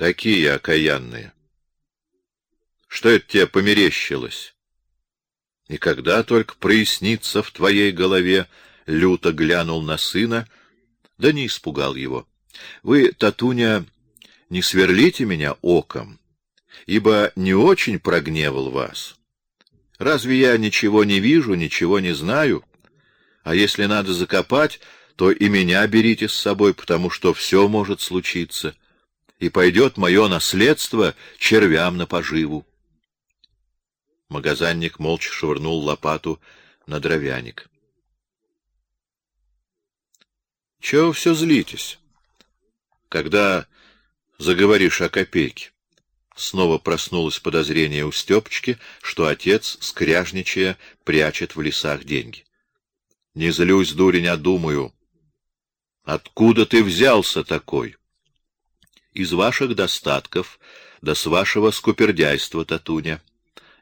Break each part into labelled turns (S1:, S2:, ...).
S1: Какие окаянные? Что это тебе померещилось? И когда только прояснится в твоей голове, люто глянул на сына, да не испугал его. Вы, Татуня, не сверлите меня оком, ибо не очень прогневал вас. Разве я ничего не вижу, ничего не знаю? А если надо закопать, то и меня берите с собой, потому что все может случиться, и пойдет мое наследство червям на поживу. Магазинник молча швырнул лопату на дровяник. Чего все злитесь? Когда заговоришь о копейке? Снова проснулось подозрение у Стёпочки, что отец, скряжничая, прячет в лесах деньги. Не злюсь, дурень, а думаю. Откуда ты взялся такой? Из ваших достатков, да с вашего скупердяйства, Татуня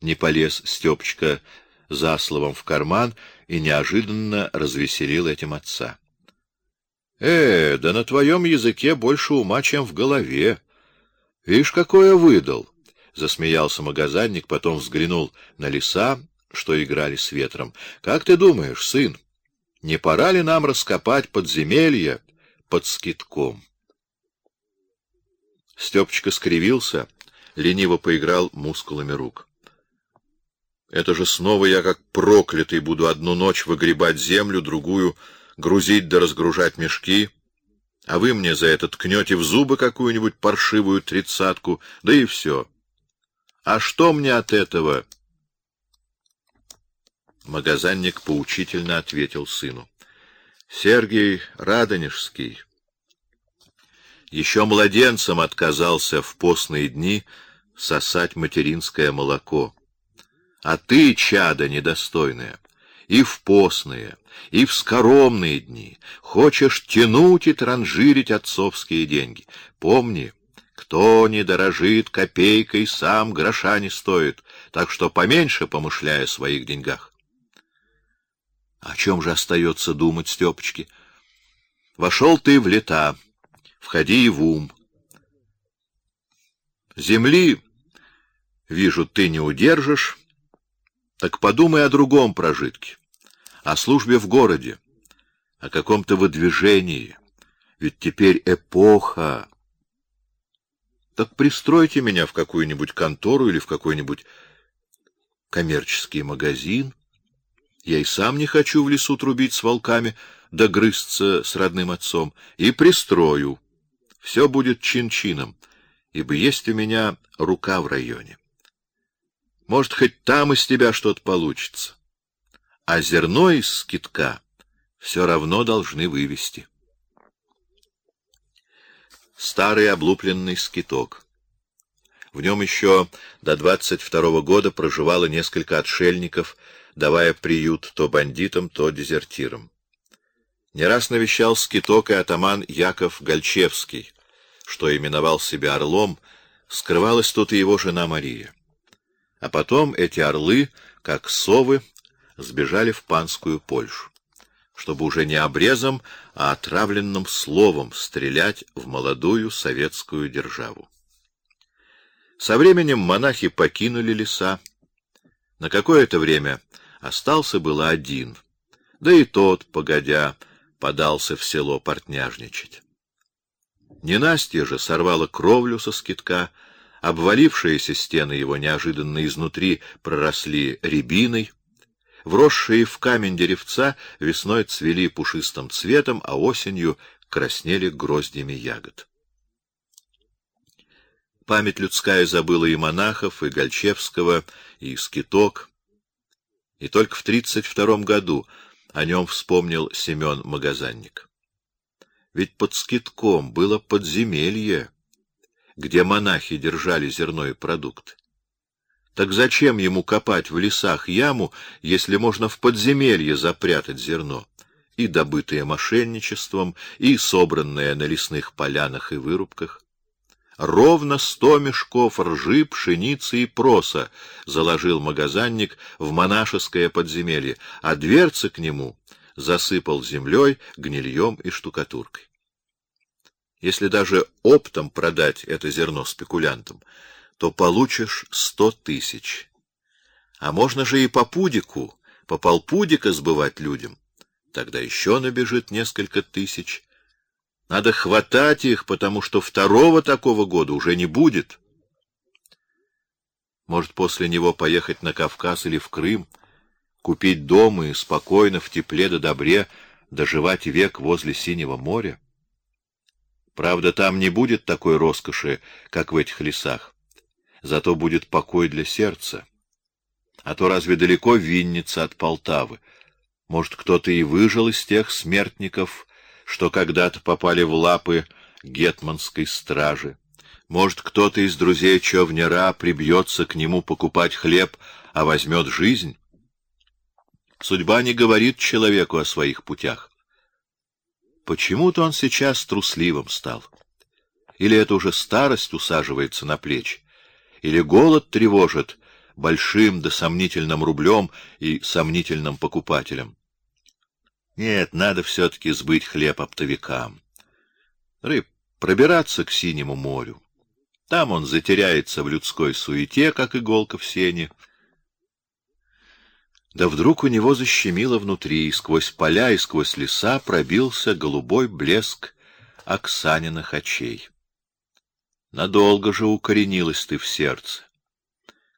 S1: не полез Стёпочка за словом в карман и неожиданно развеселил этим отца. Э, да на твоем языке больше ума, чем в голове. Видишь, какое выдал, засмеялся магазинник, потом взглянул на леса, что играли с ветром. Как ты думаешь, сын, не пора ли нам раскопать подземелье под скитком? Стёпочка скривился, лениво поиграл мускулами рук. Это же снова я как проклятый буду одну ночь выгребать землю, другую грузить да разгружать мешки, а вы мне за это ткнете в зубы какую-нибудь паршивую тридцатку, да и все. А что мне от этого? Магазинник поучительно ответил сыну: Сергей Радонежский еще младенцем отказался в постные дни сосать материнское молоко. А ты, чада недостойная, и в постные, и в скоромные дни хочешь тянуть и транжирить отцовские деньги. Помни, кто не дорожит копейкой, сам гроша не стоит, так что поменьше помышляй о своих деньгах. О чем же остается думать, Степочки? Вошел ты в лета, входи и в ум. Земли, вижу, ты не удержишь, так подумай о другом прожитке, о службе в городе, о каком-то выдвижении. Ведь теперь эпоха. Так пристройте меня в какую-нибудь контору или в какой-нибудь коммерческий магазин. Я и сам не хочу в лесу трубить с волками, да грызться с родным отцом, и пристрою. Все будет чин-чином, ибо есть у меня рука в районе. Может, хоть там из тебя что-то получится. А зерно из скитка все равно должны вывести. Старый облупленный скиток. В нем еще до двадцать второго года проживало несколько отшельников, давая приют то бандитам, то дезертирам. Не раз навещал скиток и атаман Яков Гольчевский, что именовал себя орлом, скрывалась тут и его жена Мария. А потом эти орлы, как совы, сбежали в панскую Польшу, чтобы уже не обрезом, а отравленным словом стрелять в молодую советскую державу. Со временем монахи покинули леса. На какое-то время остался было один, да и тот, погодя, подался в село портняжничать. Ненастье же сорвало кровлю со скитка, Обвалившиеся стены его неожиданно изнутри проросли рябиной, вросшие в камень деревца весной цвели пушистым цветом, а осенью краснели гроздьями ягод. Память людская забыла и монахов, и Гольчевского, и скиток. И только в тридцать втором году о нем вспомнил Семен Магазанник. Ведь под скитком было подземелье, где монахи держали зерно и продукт. Так зачем ему копать в лесах яму, если можно в подземелье запрятать зерно, и добытое мошенничеством, и собранное на лесных полянах и вырубках? Ровно сто мешков ржи, пшеницы и проса заложил магазинник в монашеское подземелье, а дверцы к нему засыпал землей, гнильем и штукатуркой. Если даже оптом продать это зерно спекулянтам, то получишь сто тысяч. А можно же и по пудику, по полпудика сбывать людям. Тогда еще набежит несколько тысяч. Надо хватать их, потому что второго такого года уже не будет. Может, после него поехать на Кавказ или в Крым, купить дом и спокойно в тепле да добре доживать век возле синего моря? Правда, там не будет такой роскоши, как в этих лесах. Зато будет покой для сердца. А то разве далеко Винница от Полтавы? Может, кто-то и выжил из тех смертников, что когда-то попали в лапы гетманской стражи. Может, кто-то из друзей Човнера прибьется к нему покупать хлеб, а возьмет жизнь? Судьба не говорит человеку о своих путях. Почему-то он сейчас трусливым стал. Или это уже старость усаживается на плечи, или голод тревожит большим да сомнительным рублем и сомнительным покупателем. Нет, надо все-таки сбыть хлеб оптовикам. Рыб, пробираться к синему морю. Там он затеряется в людской суете, как иголка в сене. Да вдруг у него защемило внутри, и сквозь поля и сквозь леса пробился голубой блеск Оксаниных очей. Надолго же укоренилась ты в сердце,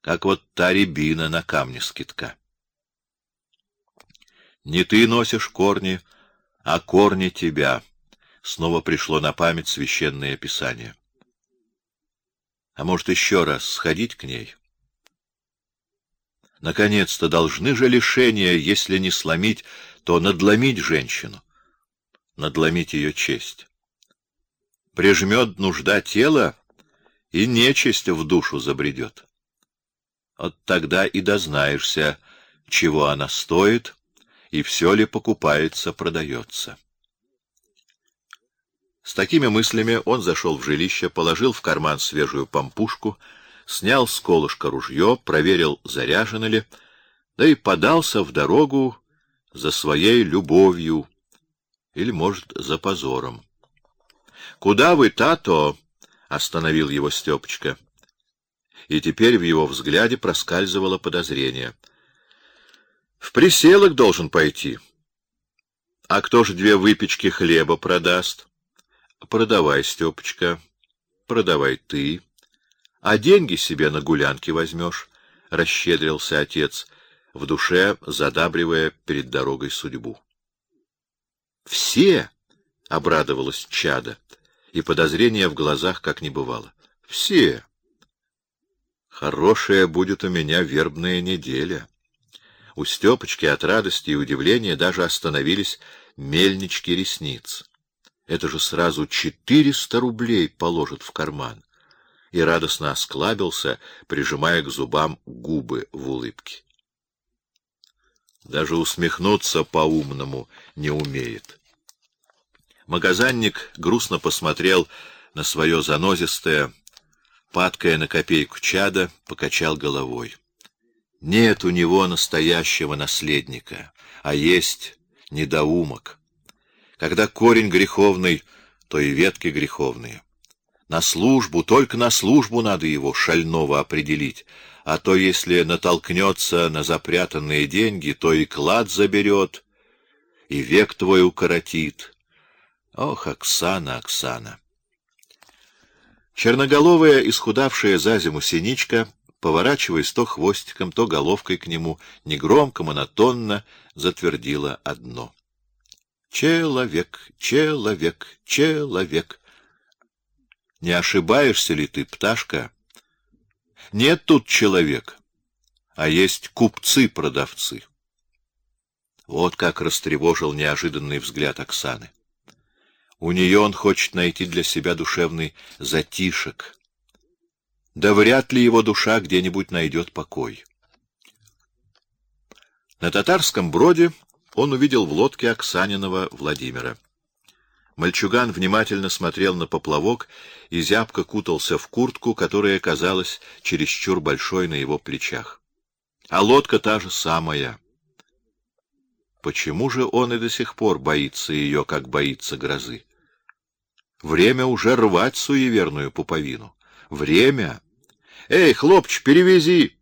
S1: как вот та рябина на камне скитка. Не ты носишь корни, а корни тебя. Снова пришло на память священное писание. А может, еще раз сходить к ней? Наконец-то должны же лишения, если не сломить, то надломить женщину, надломить ее честь. Прижмет нужда тела, и нечисть в душу забредет. Вот тогда и дознаешься, чего она стоит и все ли покупается, продается. С такими мыслями он зашел в жилище, положил в карман свежую помпушку, снял с колышка ружье, проверил, заряжено ли, да и подался в дорогу за своей любовью или, может, за позором. — Куда вы, Тато? — остановил его Степочка. И теперь в его взгляде проскальзывало подозрение — в приселок должен пойти. А кто ж две выпечки хлеба продаст? Продавай, Степочка, продавай ты. А деньги себе на гулянки возьмешь, — расщедрился отец, в душе задабривая перед дорогой судьбу. Все, — обрадовалась чада, и подозрение в глазах как не бывало. Все. Хорошая будет у меня вербная неделя. У Степочки от радости и удивления даже остановились мельнички ресниц. Это же сразу четыреста рублей положит в карман. И радостно осклабился, прижимая к зубам губы в улыбке. Даже усмехнуться по-умному не умеет. Магазинник грустно посмотрел на свое занозистое, падкая на копейку чада, покачал головой. Нет у него настоящего наследника, а есть недоумок. Когда корень греховный, то и ветки греховные. На службу, только на службу надо его шального определить, а то если натолкнется на запрятанные деньги, то и клад заберет, и век твой укоротит. Ох, Оксана, Оксана! Черноголовая, исхудавшая за зиму синичка поворачиваясь то хвостиком, то головкой к нему, негромко, монотонно затвердила одно. «Человек, человек, человек!» «Не ошибаешься ли ты, пташка?» «Нет тут человек, а есть купцы-продавцы». Вот как растревожил неожиданный взгляд Оксаны. У нее он хочет найти для себя душевный затишек — да вряд ли его душа где-нибудь найдет покой. На татарском броде он увидел в лодке Оксанинова Владимира. Мальчуган внимательно смотрел на поплавок и зябко кутался в куртку, которая казалась чересчур большой на его плечах. А лодка та же самая. Почему же он и до сих пор боится ее, как боится грозы? Время уже рвать суеверную пуповину. Время! Эй, хлопч, перевези!